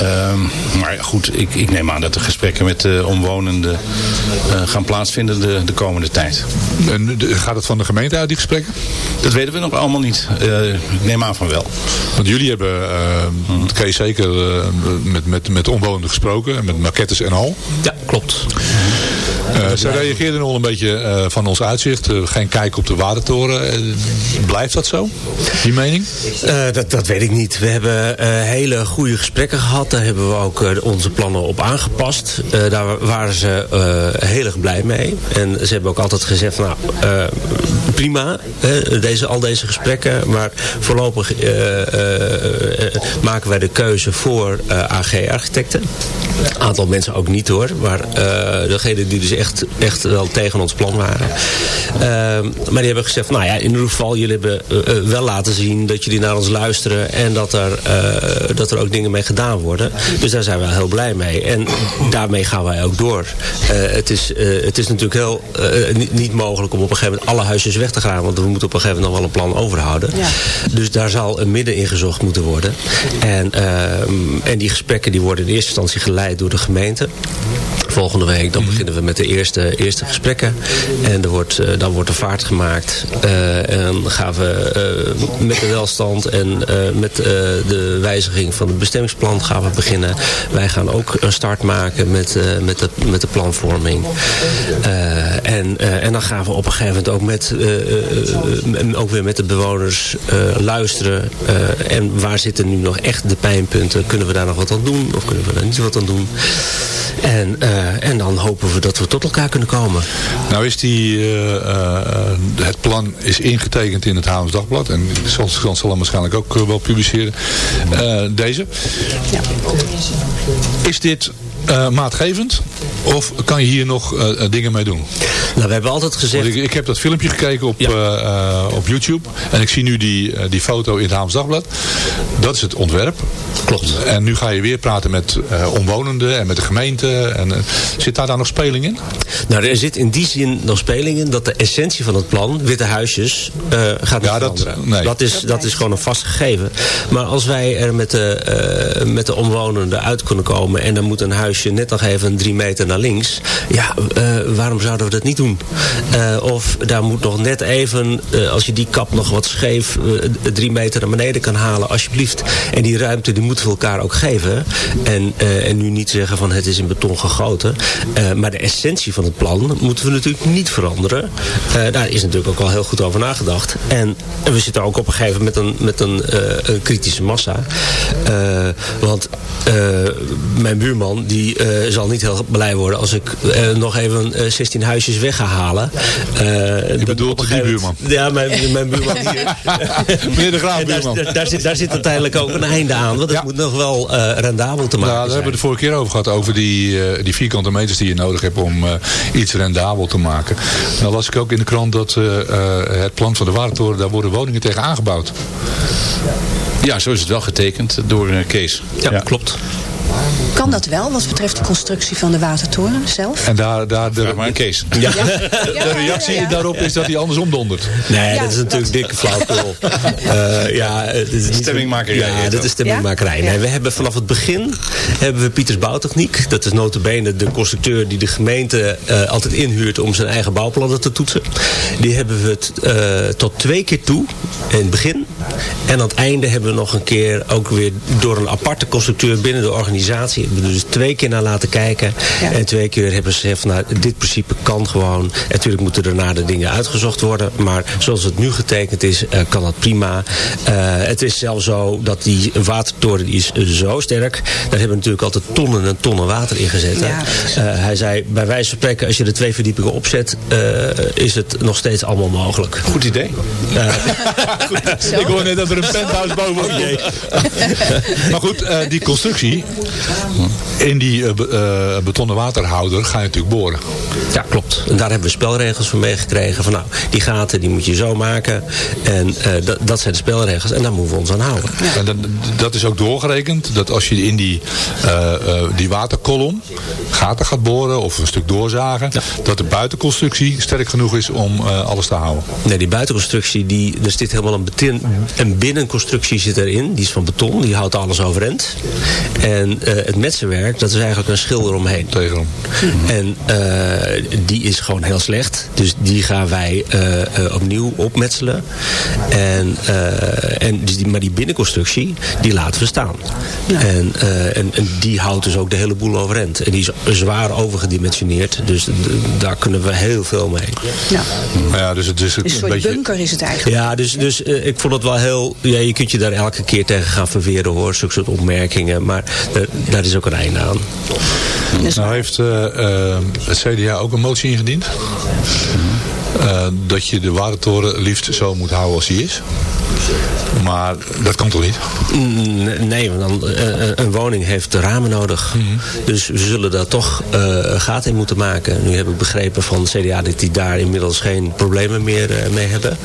Ehm, maar goed, ik, ik neem aan dat de gesprekken met de omwonenden gaan plaatsvinden de, de komende tijd. En gaat het van de gemeente uit, die gesprekken? Dat weten we nog allemaal niet. Eh, ik neem aan van wel. Want jullie hebben, eh Kees zeker, eh, met, met, met omwonenden gesproken. en Met maquettes en al. Ja, klopt. Eh, ze reageerden al een beetje eh, van ons uitzicht. eh, geen kijk op de watertoren. Blijft dat zo? Die mening? Dat, dat weet ik niet. We hebben hele goede gesprekken gehad. Daar hebben we ook onze plannen op aangepast. Daar waren ze heel erg blij mee. En ze hebben ook altijd gezegd, nou, prima, hè, deze, al deze gesprekken. Maar voorlopig maken wij de keuze voor AG-architecten. Een aantal mensen ook niet hoor. Maar degene die dus echt, echt wel tegen ons plan waren. Ehm, maar die hebben gezegd, nou ja, in ieder geval, jullie hebben eh, eh, wel laten zien dat jullie naar ons luisteren. En dat er, eh, dat er ook dingen mee gedaan worden. Dus daar zijn we heel blij mee. En daarmee gaan wij ook door. Het, is, het is natuurlijk heel niet, niet mogelijk om op een gegeven moment alle huisjes weg te gaan. Want we moeten op een gegeven moment nog wel een plan overhouden. Ja. Dus daar zal een midden in gezocht moeten worden. En, ehm, en die gesprekken die worden in eerste instantie geleid door de gemeente. Volgende week dan beginnen we met de eerste, eerste gesprekken. En er wordt, eh, dan wordt er vaart gemaakt. Eh, en dan gaan we eh, met de welstand en met de wijziging van het bestemmingsplan gaan we beginnen. Wij gaan ook een start maken met, met, de, met de planvorming. En, en dan gaan we op een gegeven moment ook, met, ook weer met de bewoners luisteren. En waar zitten nu nog echt de pijnpunten? Kunnen we daar nog wat aan doen? Of kunnen we daar niet wat aan doen? En, en dan hopen we dat we tot elkaar kunnen komen. Nou is die, eh, eh, het plan is ingetekend in het Haarlems Dagblad. En zoals zal zal hem waarschijnlijk ook eh, wel publiceren. Eh, deze. Is dit eh, maatgevend? Of kan je hier nog eh, eh, dingen mee doen? Nou, we hebben altijd gezegd... Ik, ik heb dat filmpje gekeken op, op YouTube. En ik zie nu die, die foto in het Haarlems Dagblad. Dat is het ontwerp. Klopt. En nu ga je weer praten met omwonenden en met de gemeente. En, zit daar dan nog speling in? Nou, er zit in die zin nog speling in dat de essentie van het plan, witte huisjes, gaat Ja, dat- nee. dat, is, dat is gewoon een vast gegeven. Maar als wij er met de, met de omwonenden uit kunnen komen en dan moet een huisje net nog even drie meter naar links. Ja, eh, waarom zouden we dat niet doen? Eh, of daar moet nog net even, eh, als je die kap nog wat scheef drie meter naar beneden kan halen, alsjeblieft. En die ruimte die moeten we elkaar ook geven. En, en nu niet zeggen van het is in beton gegoten. Maar de essentie van het plan moeten we natuurlijk niet veranderen. Daar is natuurlijk ook wel heel goed over nagedacht. En, we zitten ook op een gegeven moment met een, met een, een kritische massa. Want mijn buurman die eh, zal niet heel blij worden als ik eh, nog even eh, 16 huisjes weg ga halen. Eh, Je bedoelt die buurman? Ja, mijn, mijn buurman hier. Meneer de Graaf, daar, buurman. daar, daar zit, daar zit uiteindelijk ook een einde aan. Want het moet nog wel eh, rendabel te maken Ja, daar hebben we de vorige keer over gehad. Over die, eh, die vierkante meters die je nodig hebt om eh, iets rendabel te maken. Nou las ik ook in de krant dat eh, eh, het plan van de Warentoren, daar worden woningen tegen aangebouwd. Ja, zo is het wel getekend door eh, Kees. Ja, klopt. Kan dat wel, wat betreft de constructie van de watertoren zelf? En daar, daar de, Vraag maar Kees. Ja. de reactie ja, ja. daarop is dat hij andersom dondert. Nee, Ja, dat is natuurlijk dikke flauwkul. Eh ja, het is Stemmingmakerij, Ja, dat. is stemmingmakerij. Nee, we hebben vanaf het begin hebben we Pieters Bouwtechniek. Dat is notabene de constructeur die de gemeente eh, altijd inhuurt om zijn eigen bouwplannen te toetsen. Die hebben we het eh, tot twee keer toe. In het begin. En aan het einde hebben we nog een keer ook weer door een aparte constructeur binnen de organisatie. Dus twee keer naar laten kijken. Ja. En twee keer hebben ze gezegd van nou, dit principe kan gewoon. En natuurlijk moeten daarna de dingen uitgezocht worden. Maar zoals het nu getekend is, eh, kan dat prima. Eh, het is zelfs zo dat die watertoren die is zo sterk. Daar hebben we natuurlijk altijd tonnen en tonnen water in gezet. Ja, Eh, hij zei, bij wijze van spreken, als je de twee verdiepingen opzet, eh, is het nog steeds allemaal mogelijk. Goed idee. Ik hoor net dat er een penthouse bovenop komt. maar goed, eh, die constructie. In die eh, eh, betonnen waterhouder ga je natuurlijk boren. Ja, klopt. En daar hebben we spelregels voor meegekregen. Van nou, die gaten die moet je zo maken. En eh, dat, zijn de spelregels. En daar moeten we ons aan houden. En dan, dat is ook doorgerekend. Dat als je in die, die waterkolom gaten gaat boren of een stuk doorzagen. Dat de buitenconstructie sterk genoeg is om alles te houden. Nee, die buitenconstructie, die, er zit helemaal een, betin, een binnenconstructie zit erin. Die is van beton, die houdt alles overeind. En eh, het metsenwerk, dat is eigenlijk een schil eromheen. Tegenom. En eh, die is gewoon heel slecht. Dus die gaan wij eh, eh, opnieuw opmetselen. En, eh, en dus die, maar die binnenconstructie, die laten we staan. En, eh, en, en die houdt dus ook de hele boel overeind. En die is zwaar overgedimensioneerd. Dus daar kunnen we heel veel mee. Ja. Ja, dus het is een, Een soort beetje... bunker is het eigenlijk. Ja, dus, dus ik vond het wel heel... Ja, je kunt je daar elke keer tegen gaan verweren hoor. Zulke soort opmerkingen. Maar daar, daar is ook een einde aan. Nou heeft eh, eh, het CDA ook een motie ingediend. Eh, dat je de watertoren liefst zo moet houden als die is. Maar dat kan toch niet? Nee, want dan, eh, een woning heeft ramen nodig. Dus we zullen daar toch eh, een gaat in moeten maken. Nu heb ik begrepen van het CDA dat die daar inmiddels geen problemen meer eh, mee hebben.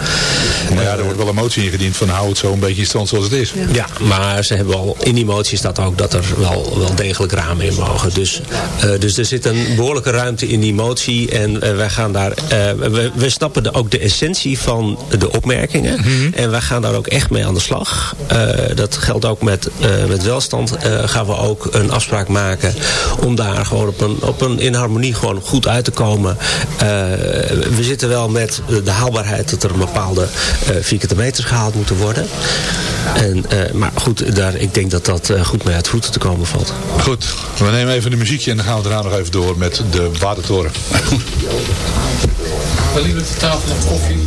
Maar ja, er wordt wel een motie ingediend van hou het zo een beetje in stand zoals het is. Ja, maar ze hebben al, in die motie staat ook dat er wel, wel degelijk ramen in mogen. Dus, eh, dus er zit een behoorlijke ruimte in die motie. En eh, wij gaan daar, eh, we, we snappen de, ook de essentie van de opmerkingen. En wij gaan daar ook echt mee aan de slag. Eh, dat geldt ook met, eh, met welstand. Eh, gaan we ook een afspraak maken om daar gewoon op een, op een in harmonie gewoon goed uit te komen. Eh, we zitten wel met de haalbaarheid dat er een bepaalde eh, vierkante meters gehaald moeten worden. En, eh, maar goed, daar, ik denk dat dat eh, goed mee uit voeten te komen valt. Goed, we nemen even de muziekje en dan gaan we daarna nog even door met de watertoren. Wel liever de tafel nog koffie.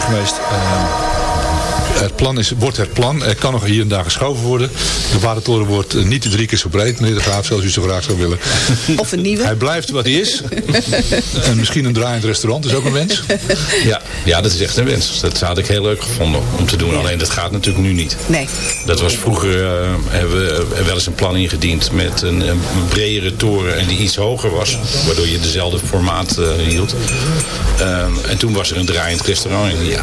Geweest. Het plan is, wordt het plan. Er kan nog hier en daar geschoven worden. De watertoren wordt eh, niet drie keer zo breed, meneer de Graaf, zoals u zo graag zou willen. Of een nieuwe. Hij blijft wat hij is. en misschien een draaiend restaurant is ook een wens. Ja, ja, dat is echt een wens. Dat had ik heel leuk gevonden om te doen. Alleen dat gaat natuurlijk nu niet. Nee. Dat was vroeger, eh, hebben we eh, wel eens een plan ingediend met een, een bredere toren en die iets hoger was. Waardoor je dezelfde formaat eh, hield. Ehm, en toen was er een draaiend restaurant. Ja,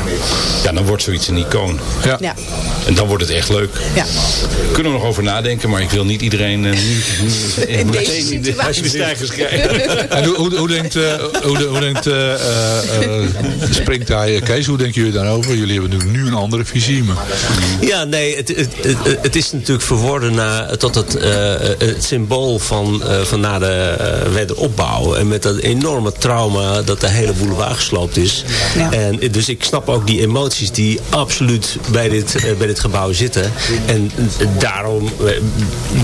ja, dan wordt zoiets een icoon. Ja. Ja. En dan wordt het echt leuk. Ja. Kunnen we nog over nadenken, maar ik wil niet iedereen eh, nu, nu In meteen in de, als je de stijgers krijgt. En hoe, hoe, hoe denkt, eh, hoe, de- hoe denkt eh, springtij Kees, hoe denken jullie daarover? Jullie hebben natuurlijk nu een andere visie. Maar... Ja, nee, het, het, het, het is natuurlijk verworden naar, tot het, eh, het symbool van, eh, van na de wederopbouw. En met dat enorme trauma dat de hele boulevard gesloopt is. Ja. En dus ik snap ook die emoties die absoluut bij dit, eh, bij dit gebouw zitten. En daarom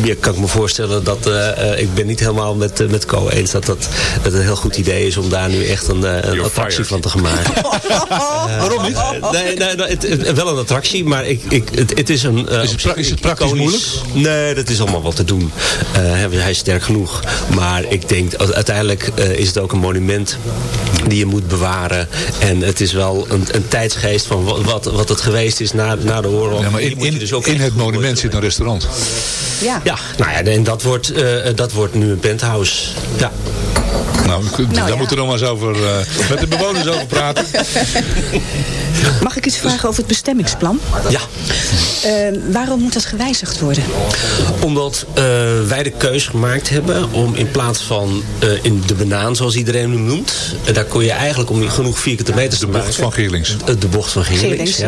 eh, kan ik me voorstellen dat eh, eh, ik ben niet helemaal met, eh, met Co eens dat dat, dat het een heel goed idee is om daar nu echt een, eh, een attractie van te gaan maken. Waarom niet? Nee, nee, nee, het, het- wel een attractie, maar ik, ik, het, het is een... eh, Is het is het praktisch iconisch- Nee, dat is allemaal wat te doen. Eh, hij is sterk genoeg. Maar ik denk, uiteindelijk eh, is het ook een monument die je moet bewaren. En het is wel een, een tijdsgeest van wat, wat, wat het geweest is na, na de oorlog. Ja, maar in, in, dus ook in het monument zit een restaurant. Ja. Ja, nou ja, en dat wordt, eh, dat wordt nu een penthouse. Ja. Nou, daar ja. moeten we nog maar eens over, eh, met de bewoners over praten. Mag ik iets vragen over het bestemmingsplan? Ja. Eh, waarom moet dat gewijzigd worden? Omdat eh, wij de keus gemaakt hebben om in plaats van eh, in de banaan, zoals iedereen hem noemt, daar kon je eigenlijk om genoeg vierkante meters te De maken. bocht van Geerlings. De bocht van Geerlings, Geerlings, ja.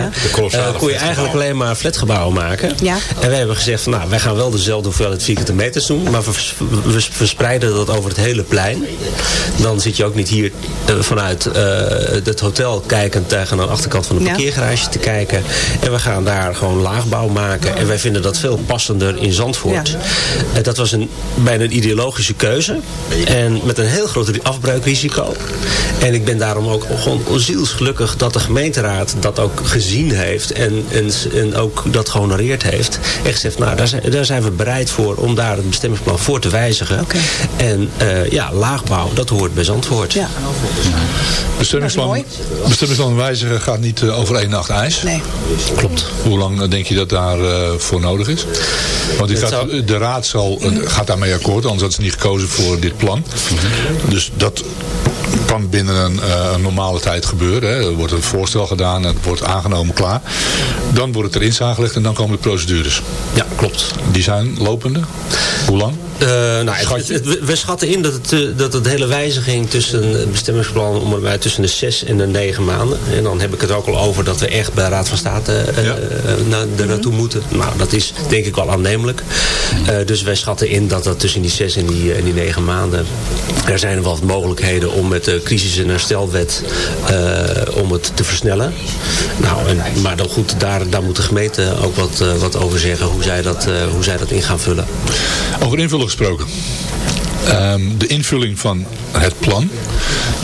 ja. De kon je eigenlijk alleen maar flatgebouwen maken. Ja. En wij hebben gezegd van nou, wij gaan wel dezelfde hoeveelheid vierkante meters doen, maar we verspreiden dat over het hele plein. Dan zit je ook niet hier eh, vanuit eh, het hotel kijkend tegen de achterkant van de Ja. parkeergarage te kijken. En we gaan daar gewoon laagbouw maken. En wij vinden dat veel passender in Zandvoort. Ja. Eh, dat was een, bijna een ideologische keuze. En met een heel groot ri- afbreukrisico. En ik ben daarom ook gewoon zielsgelukkig dat de gemeenteraad dat ook gezien heeft. En, en, en ook dat gehonoreerd heeft. En gezegd, nou daar zijn, daar zijn we bereid voor om daar het bestemmingsplan voor te wijzigen. En ja, laagbouw, dat hoort bij Zandvoort. Ja. Bestemmingsplan, bestemmingsplan wijzigen gaat niet eh, over één nacht ijs. Nee. Klopt. Hoe lang eh, denk je dat daarvoor voor nodig is? Want gaat, zou- de raad zal, eh, gaat daarmee akkoord, anders had ze niet gekozen voor dit plan. Dus dat kan binnen een, eh, een normale tijd gebeuren. Hè. Er wordt een voorstel gedaan, het wordt aangenomen, klaar. Dan wordt het erin aangelegd en dan komen de procedures. Ja, klopt. Die zijn lopende. Hoe lang? Eh, nou, het- het- we- schatten in dat het, eh, dat het hele wijziging tussen het bestemmingsplan om erbij tussen de zes en de negen maanden. En dan heb ik het ook al over dat we echt bij de Raad van State eh, Ja. eh, naar, daar naartoe moeten. Nou, dat is denk ik wel aannemelijk. Eh, dus wij schatten in dat dat tussen die zes en die, en die negen maanden. Er zijn wel wat mogelijkheden om met de crisis- en herstelwet eh, om het te versnellen. Nou, en, maar dan goed, daar, daar moet de gemeente ook wat, eh, wat over zeggen hoe zij, dat, eh, hoe zij dat in gaan vullen. Over invullen gesproken. Ehm, de invulling van het plan.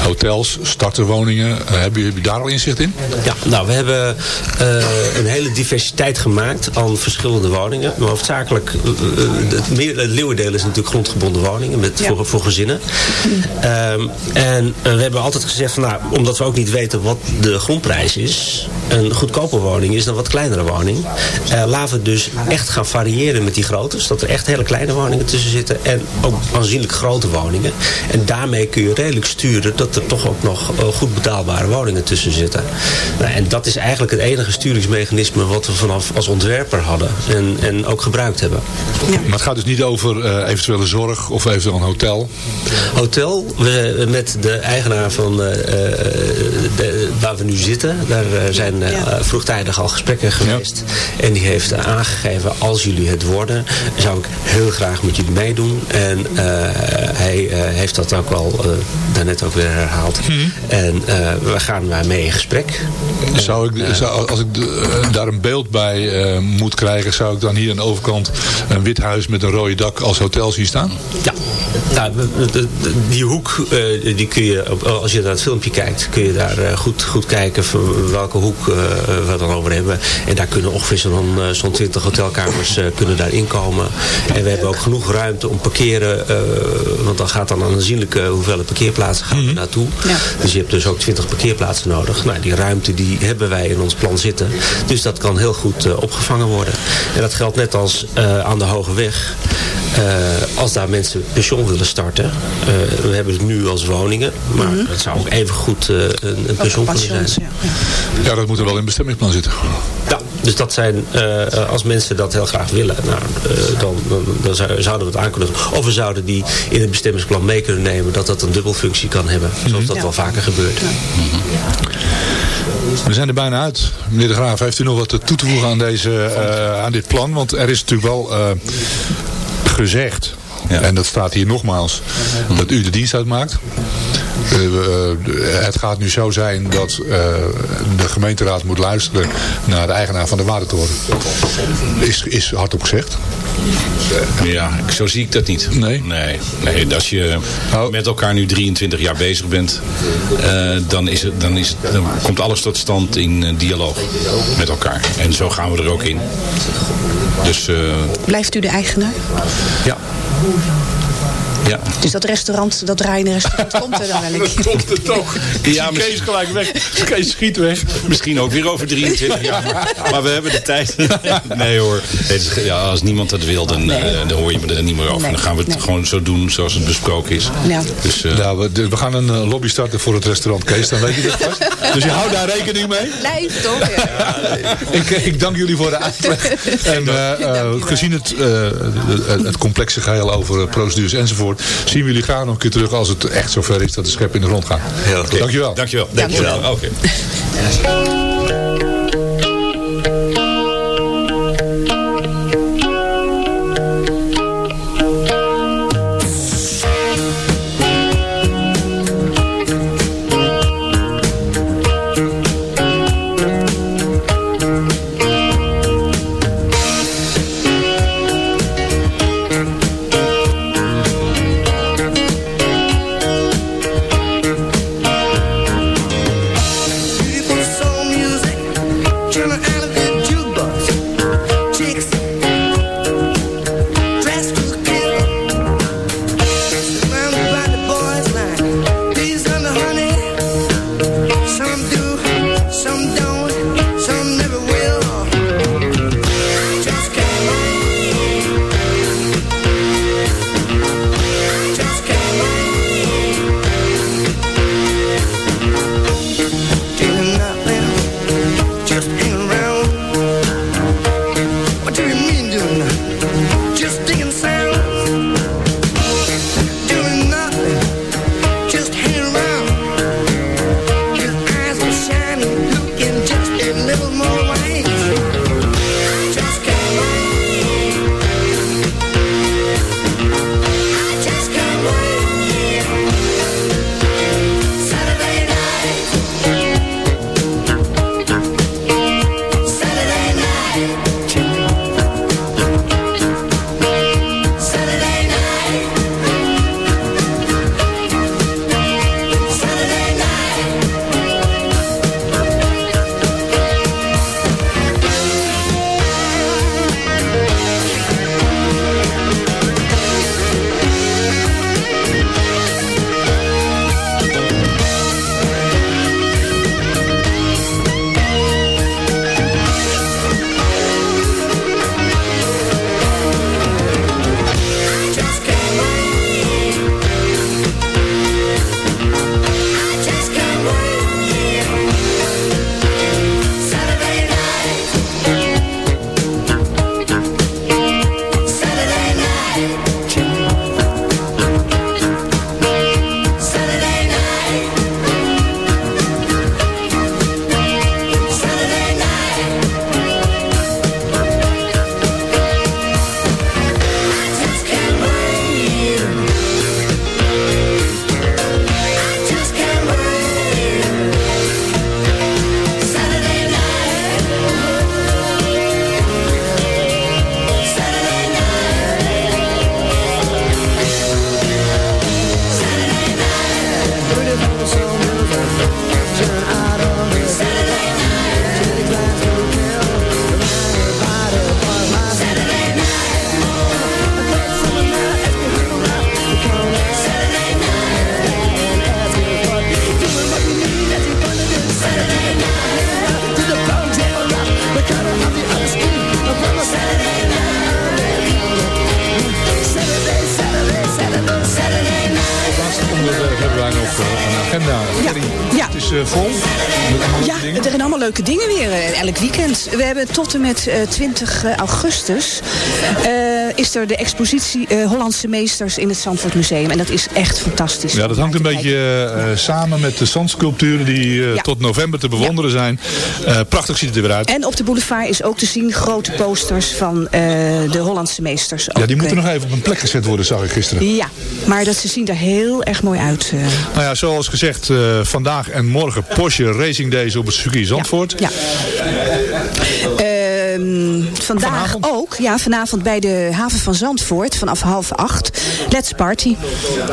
Hotels, starterwoningen. eh, heb, je, heb je daar al inzicht in? Ja, nou, we hebben eh, een hele diversiteit gemaakt aan verschillende woningen. Maar hoofdzakelijk, eh, het, meer, het leeuwendeel is natuurlijk grondgebonden woningen met, Ja. voor, voor gezinnen. Ehm, en we hebben altijd gezegd, van, nou, omdat we ook niet weten wat de grondprijs is. Een goedkope woning is een wat kleinere woning. Eh, laten we dus echt gaan variëren met die grootte. Zodat er echt hele kleine woningen tussen zitten. En ook aanzienlijk grote woningen. En daarmee kun je redelijk sturen dat er toch ook nog eh, goed betaalbare woningen tussen zitten. Nou, en dat is eigenlijk het enige sturingsmechanisme wat we vanaf als ontwerper hadden. En, en ook gebruikt hebben. Maar het gaat dus niet over eh, eventuele zorg of eventueel een hotel. Hotel, we, met de eigenaar van eh, eh, de, waar we nu zitten. Daar zijn eh, Ja. vroegtijdig al gesprekken geweest. En die heeft aangegeven, als jullie het worden, zou ik heel graag met jullie meedoen. En eh, hij eh, heeft dat ook al eh, daarnet ook weer herhaald. En eh, we gaan mee in gesprek. Zou ik, zou, als ik eh, daar een beeld bij eh, moet krijgen, zou ik dan hier aan de overkant een wit huis met een rode dak als hotel zien staan? Ja, nou, die hoek, eh, die kun je, als je naar het filmpje kijkt, kun je daar eh, goed, goed kijken van welke hoek eh, we dan over hebben. En daar kunnen ongeveer zo'n eh, zo'n 20 hotelkamers eh, kunnen daar inkomen. En we hebben ook genoeg ruimte om parkeren, eh, want dan gaat dan een aanzienlijke hoeveelheid parkeerplaatsen gaan er naartoe. Dus je hebt dus ook 20 parkeerplaatsen nodig. Nou, die ruimte die hebben wij in ons plan zitten. Dus dat kan heel goed eh, opgevangen worden. En dat geldt net als eh, aan de Hoge Weg. Eh, als daar mensen pensioen willen starten. eh, we hebben het nu als woningen. Maar het zou ook even goed eh, een, een pensioen kunnen zijn. ja. Ja, dat moet er wel in bestemmingsplan zitten. Ja, dus dat zijn, eh, als mensen dat heel graag willen, nou, eh, dan, dan, dan zou- zouden we het aankondigen. Of we zouden die in het bestemmingsplan mee kunnen nemen, dat dat een dubbelfunctie kan hebben. Zoals dat Ja. wel vaker gebeurt. We zijn er bijna uit. Meneer De Graaf, heeft u nog wat toe te voegen aan, deze, eh, aan dit plan? Want er is natuurlijk wel eh, en dat staat hier nogmaals, dat u de dienst uitmaakt. Eh, eh, het gaat nu zo zijn dat eh, de gemeenteraad moet luisteren naar de eigenaar van de watertoren. Is, is hardop gezegd. Ja, zo zie ik dat niet. Nee? Nee, nee als je met elkaar nu 23 jaar bezig bent, eh, dan, is het, dan, is het, dan komt alles tot stand in dialoog met elkaar. En zo gaan we er ook in. Dus eh, Blijft u de eigenaar? ja. Thank you. Ja. Dus dat restaurant, dat draaiende restaurant, komt er dan wel een keer? komt het toch. Ja, Kees gelijk weg. Kees schiet weg. Misschien ook weer over 23 jaar. Maar, maar we hebben de tijd. Nee hoor. Nee, ja, als niemand dat wil, dan, eh, dan hoor je me er niet meer over. Nee, Dan gaan we het nee. gewoon zo doen zoals het besproken is. Ja. Dus, eh, Nou, we, we gaan een eh, lobby starten voor het restaurant Kees, dan weet je dat vast. Dus je houdt daar rekening mee. Blijft toch? Ja. Ik, ik dank jullie voor de uitleg. En gezien het, eh, het, complexe geheel over procedures enzovoort, zien we jullie graag nog een keer terug als het echt zover is dat de schep in de grond gaat. goed. Dankjewel. Dankjewel. Dankjewel. Oké. People told We hebben tot en met eh, 20 augustus eh, is er de expositie eh, Hollandse Meesters in het Zandvoort Museum. En dat is echt fantastisch. Ja, dat hangt een beetje eh, samen met de zandsculpturen die eh, Ja. tot november te bewonderen zijn. Eh, prachtig ziet het er weer uit. En op de boulevard is ook te zien grote posters van eh, de Hollandse Meesters. Ja, die moeten eh, nog even op een plek gezet worden, zag ik gisteren. Ja, maar dat ze zien er heel erg mooi uit. eh. Nou ja, zoals gezegd, eh, vandaag en morgen Porsche Racing Days op het circuit Zandvoort. Ja. Vandaag ook, ja, vanavond bij de haven van Zandvoort vanaf half acht. Let's Party.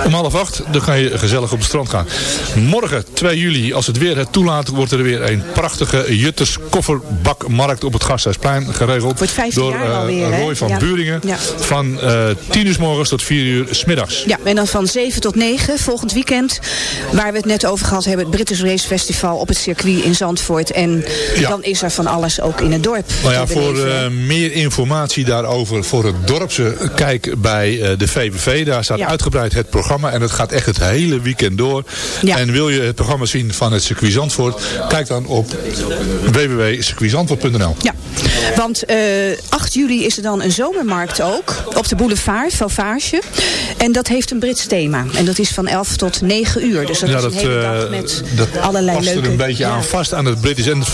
Om half acht, dan ga je gezellig op het strand gaan. Morgen, 2 juli, als het weer het toelaat, wordt er weer een prachtige Jutters kofferbakmarkt op het Gasthuisplein geregeld. Wordt 15 door jaar alweer, hè? Roy van Ja. Buringen. Ja. Van eh 10 uur s morgens tot 4 uur s middags. Ja, en dan van 7 tot 9 volgend weekend. Waar we het net over gehad hebben. Het British Race Festival op het circuit in Zandvoort. En Ja. dan is er van alles ook in het dorp. Nou ja, voor eh, meer informatie daarover voor het dorpse, kijk bij eh, de VVV. Daar staat Ja. uitgebreid het programma en het gaat echt het hele weekend door. Ja. En wil je het programma zien van het circuit Zandvoort, kijk dan op www.circuitzandvoort.nl. Ja, want eh 8 juli is er dan een zomermarkt ook. Op de boulevard, Fauvage. En dat heeft een Brits thema. En dat is van 11 tot 9 uur. Dus dat Ja, is dat, een hele eh, dag met dat allerlei past leuke... er een beetje aan vast aan het British. En het,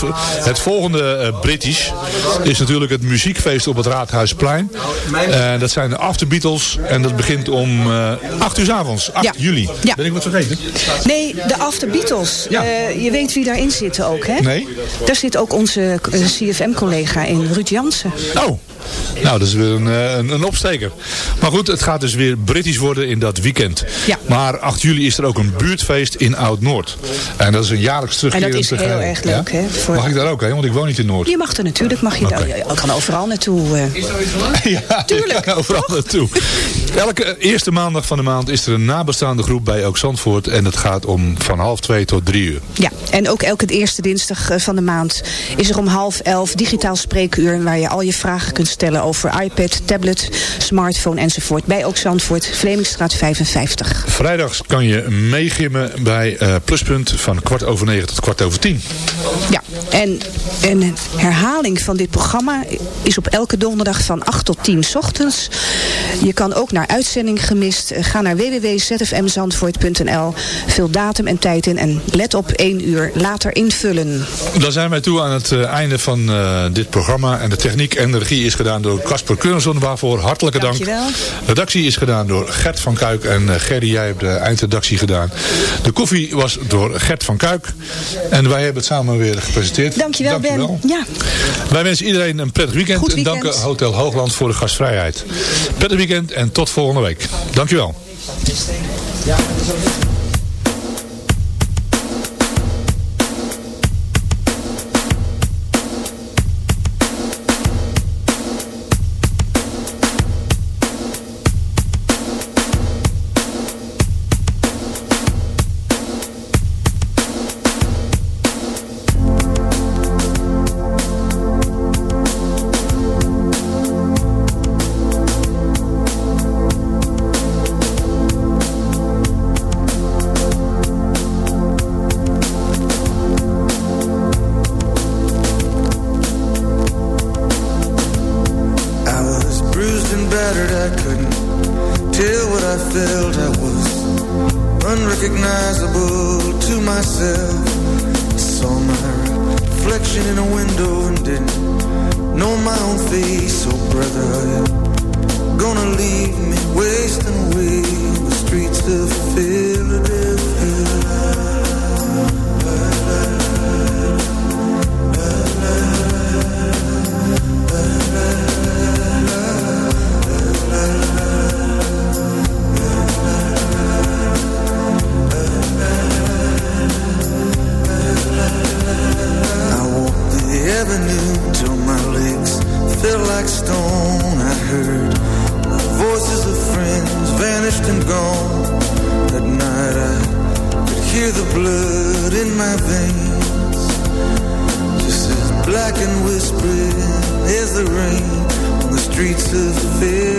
het volgende eh, British is natuurlijk het muziekfeest op het Raadhuisplein. Eh, dat zijn de After Beatles en dat begint om eh 8 uur s avonds, 8 Ja. juli. Ja. Ben ik wat vergeten? Nee, de After Beatles. Ja. Eh, je weet wie daarin zit ook, hè? Nee. Daar zit ook onze CFM-collega in, Ruud Jansen. Oh, nou dat is weer een, eh, een, een opsteker. Maar goed, het gaat dus weer British worden in dat weekend. Ja. Maar 8 juli is er ook een buurtfeest in Oud-Noord. En dat is een jaarlijks terugkerend En dat is heel erg leuk, hè, voor- Mag ik daar ook heen? Want ik woon niet in Noord. Je mag er natuurlijk, mag je Oké. daar, je kan overal naartoe. eh. Ja, Tuurlijk, ja, overal naartoe. Elke eerste maandag van de maand is er een nabestaande groep bij Ook Zandvoort. En het gaat om van half twee tot drie uur. Ja, en ook elke eerste dinsdag eh, van de maand is er om half elf digitaal spreekuur... waar je al je vragen kunt stellen over iPad, tablet, smartphone enzovoort. Bij Ook Zandvoort, Vlemingstraat 55. Vrijdags kan je meegimmen bij eh, Pluspunt van kwart over negen tot kwart over tien. Ja, en een herhaling van dit programma is op elke donderdag van 8 tot 10 's ochtends. Je kan ook naar uitzending gemist. Eh, Ga naar www.zfmzandvoort.nl. Vul datum en tijd in en let op 1 uur later invullen. Dan zijn wij toe aan het eh, einde van dit programma. En de techniek en de regie is gedaan door Casper Keurson. Waarvoor hartelijke dank. Dankjewel. Redactie is gedaan door Gert van Kuik. En eh, Gerry, jij hebt de eindredactie gedaan. De koffie was door Gert van Kuik. En wij hebben het samen weer gepresenteerd. Dankjewel, Dankjewel. Ben. Ja. Wij wensen iedereen een prettig weekend. En danken Hotel Hoogland voor de gastvrijheid. Prettig weekend en tot volgende week. Dankjewel. I the rain on the streets of Philadelphia.